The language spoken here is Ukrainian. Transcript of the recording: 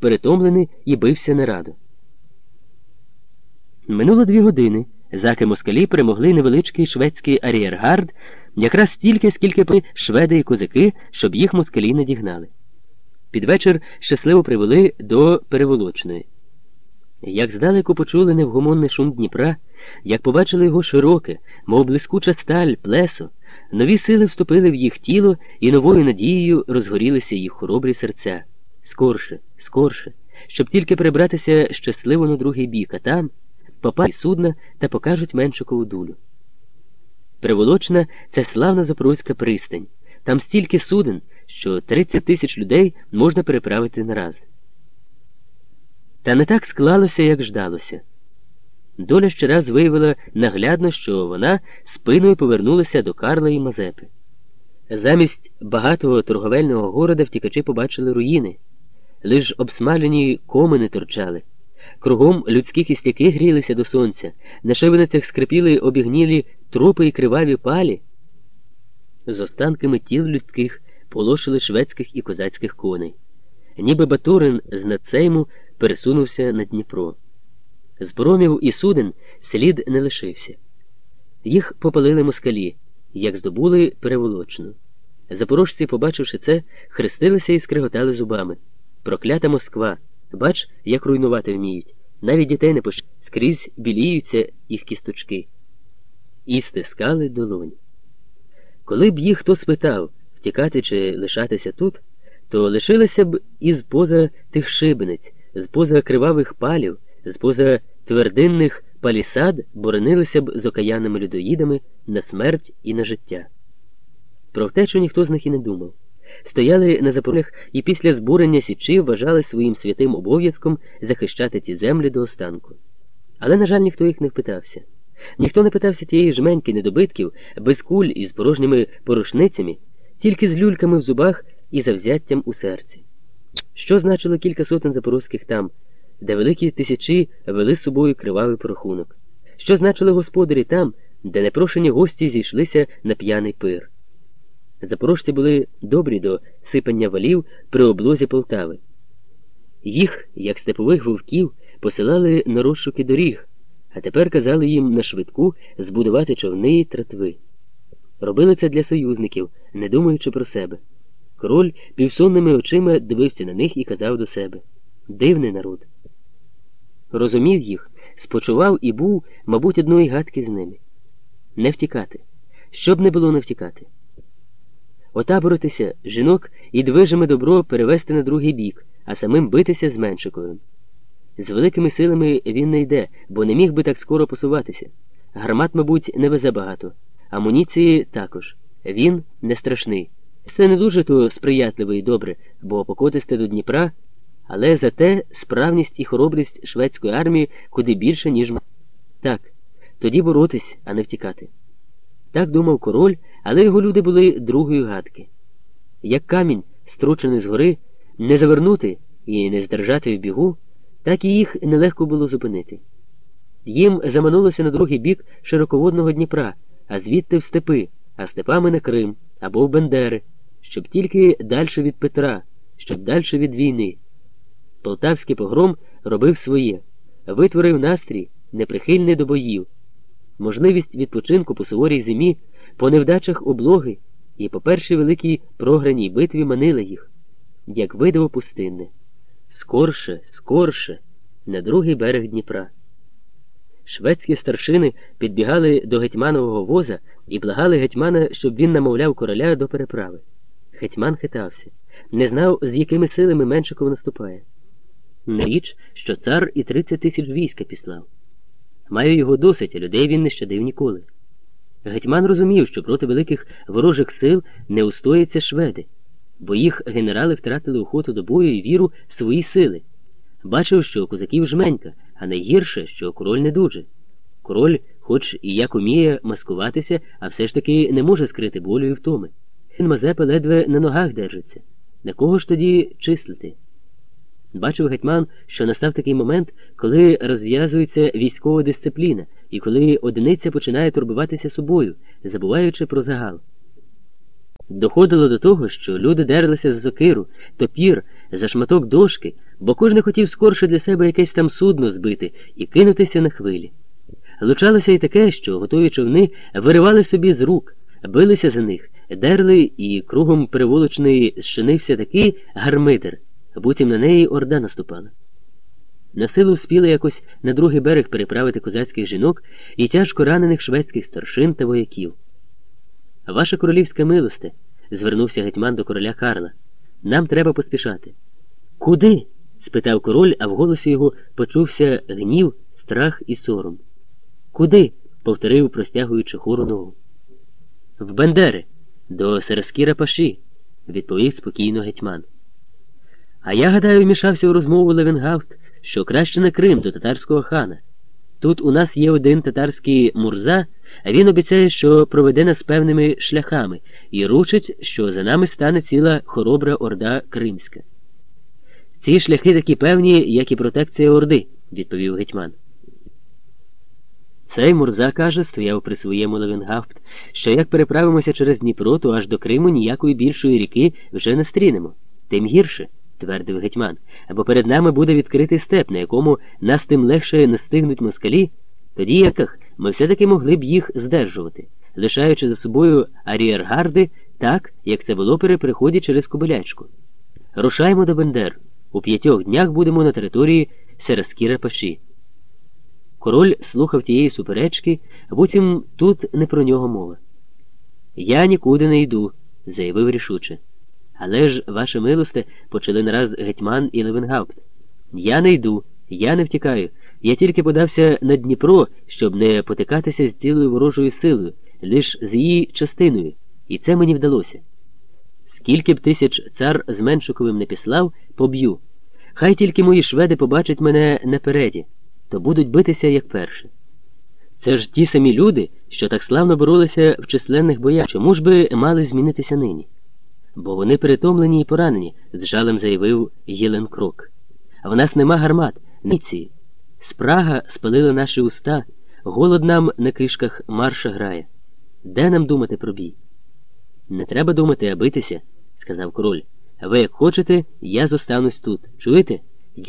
перетомлений і бився нерадо. Минуло дві години, заки москалі перемогли невеличкий шведський арієргард, якраз стільки, скільки при шведи і козаки, щоб їх москалі не дігнали. Під вечір щасливо привели до переволочної. Як здалеку почули невгомонний шум Дніпра, як побачили його широке, мов блискуча сталь, плесо, нові сили вступили в їх тіло і новою надією розгорілися їх хоробрі серця. Скорше, скорше, щоб тільки прибратися щасливо на другий бік, а там попасть судна та покажуть Меншикову дулю. Приволочна це славна Запорозька пристань. Там стільки суден, що 30 тисяч людей можна переправити нараз. Та не так склалося, як ждалося. Доля ще раз виявила наглядно, що вона спиною повернулася до Карла і Мазепи. Замість багатого торговельного города втікачі побачили руїни, лиш обсмалені комини торчали. Кругом людські кістяки грілися до сонця, на шибеницях скрипіли обігнілі трупи і криваві палі. З останками тіл людських полошили шведських і козацьких коней. Ніби Батурин з надцейму пересунувся на Дніпро. З бромів і суден слід не лишився. Їх попалили москалі, як здобули переволочну. Запорожці, побачивши це, хрестилися і скриготали зубами. Проклята Москва! Бач, як руйнувати вміють. Навіть дітей не пощ... скрізь біліються їх кісточки. І стискали долонь. Коли б їх хто спитав, втікати чи лишатися тут, то лишилися б із поза тих шибениць, з поза кривавих палів, з поза твердинних палісад боронилися б з окаянними людоїдами на смерть і на життя. Про втечу ніхто з них і не думав. Стояли на запорях і після збурення січі вважали своїм святим обов'язком захищати ці землі до останку. Але, на жаль, ніхто їх не впитався. Ніхто не питався тієї жменьки недобитків, без куль і з порожніми порушницями, тільки з люльками в зубах і завзяттям у серці. Що значило кілька сотень запорозьких там, де великі тисячі вели з собою кривавий порахунок? Що значили господарі там, де непрошені гості зійшлися на п'яний пир? Запорожці були добрі до сипання валів при облозі Полтави. Їх, як степових вовків, посилали на розшуки доріг, а тепер казали їм на швидку збудувати човни і тратви. Робили це для союзників, не думаючи про себе. Король півсонними очима дивився на них і казав до себе дивний народ. Розумів їх, спочував і був, мабуть, одної гадки з ними. Не втікати. Щоб не було не втікати. Отаборитися жінок і движиме добро перевести на другий бік, а самим битися з Меншиковим. З великими силами він не йде, бо не міг би так скоро посуватися. Гармат, мабуть, не везе багато, амуніції також. Він не страшний. Це не дуже то сприятливо і добре, бо покотисте до Дніпра, але зате справність і хоробрість шведської армії куди більше, ніж Так, тоді боротись, а не втікати. Так думав король, але його люди були другої гадки. Як камінь, стручений згори, не завернути і не здержати в бігу, так і їх нелегко було зупинити. Їм заманулося на другий бік широководного Дніпра, а звідти в степи, а степами на Крим або в Бендери, щоб тільки дальше від Петра, щоб дальше від війни. Полтавський погром робив своє, витворив настрій, неприхильний до боїв можливість відпочинку по суворій зимі, по невдачах облоги і по першій великій програній битві манила їх, як видиво пустинне. Скорше, скорше, на другий берег Дніпра. Шведські старшини підбігали до гетьманового воза і благали гетьмана, щоб він намовляв короля до переправи. Гетьман хитався, не знав, з якими силами Меншиков наступає. Не річ, що цар і тридцять тисяч війська післав. Маю його досить, а людей він не щадив ніколи. Гетьман розумів, що проти великих ворожих сил не устояться шведи, бо їх генерали втратили охоту до бою і віру в свої сили. Бачив, що козаків жменька, а найгірше, що король не дуже. Король, хоч і як уміє маскуватися, а все ж таки не може скрити болю і втоми. Мазепа ледве на ногах держиться. На кого ж тоді числити? Бачив гетьман, що настав такий момент, коли розв'язується військова дисципліна і коли одиниця починає турбуватися собою, забуваючи про загал. Доходило до того, що люди дерлися з сокиру, топір, за шматок дошки, бо кожен хотів скорше для себе якесь там судно збити і кинутися на хвилі. Лучалося й таке, що готові човни виривали собі з рук, билися за них, дерли, і кругом переволочної зчинився такий гармидер, буцім на неї орда наступала. На силу вспіли якось на другий берег переправити козацьких жінок і тяжко ранених шведських старшин та вояків. Ваша королівська милосте, звернувся гетьман до короля Карла, нам треба поспішати. Куди? спитав король, а в голосі його почувся гнів, страх і сором. Куди? повторив, простягуючи хору ногу. В Бендери, до Серескіра Паші, відповів спокійно гетьман. А я гадаю, вмішався у розмову Левенгафт, що краще на Крим до татарського хана. Тут у нас є один татарський мурза, а він обіцяє, що проведе нас певними шляхами, і ручить, що за нами стане ціла хоробра орда кримська. Ці шляхи такі певні, як і протекція Орди, відповів гетьман. Цей Мурза каже, стояв при своєму Левенгафт, що як переправимося через Дніпро, то аж до Криму ніякої більшої ріки вже не стрінемо. Тим гірше, твердив гетьман, бо перед нами буде відкритий степ, на якому нас тим легше настигнуть москалі, тоді яких ми все-таки могли б їх здержувати, лишаючи за собою аріергарди так, як це було при приході через Кобилячку. Рушаємо до Бендер. У п'ятьох днях будемо на території Сераскіра Паші. Король слухав тієї суперечки, буцім тут не про нього мова. Я нікуди не йду, заявив рішуче. Але ж, ваше милосте, почали нараз гетьман і Левенгаупт. Я не йду, я не втікаю. Я тільки подався на Дніпро, щоб не потикатися з цілою ворожою силою, лиш з її частиною, і це мені вдалося. Скільки б тисяч цар з Меншиковим не післав, поб'ю. Хай тільки мої шведи побачать мене напереді, то будуть битися як перше. Це ж ті самі люди, що так славно боролися в численних боях, чому ж би мали змінитися нині? Бо вони перетомлені і поранені, з жалем заявив Єлен Крок. В нас нема гармат, ниці. Спрага спалила наші уста, голод нам на кришках марша грає. Де нам думати про бій? Не треба думати, а битися, сказав король. Ви як хочете, я зостанусь тут. Чуєте?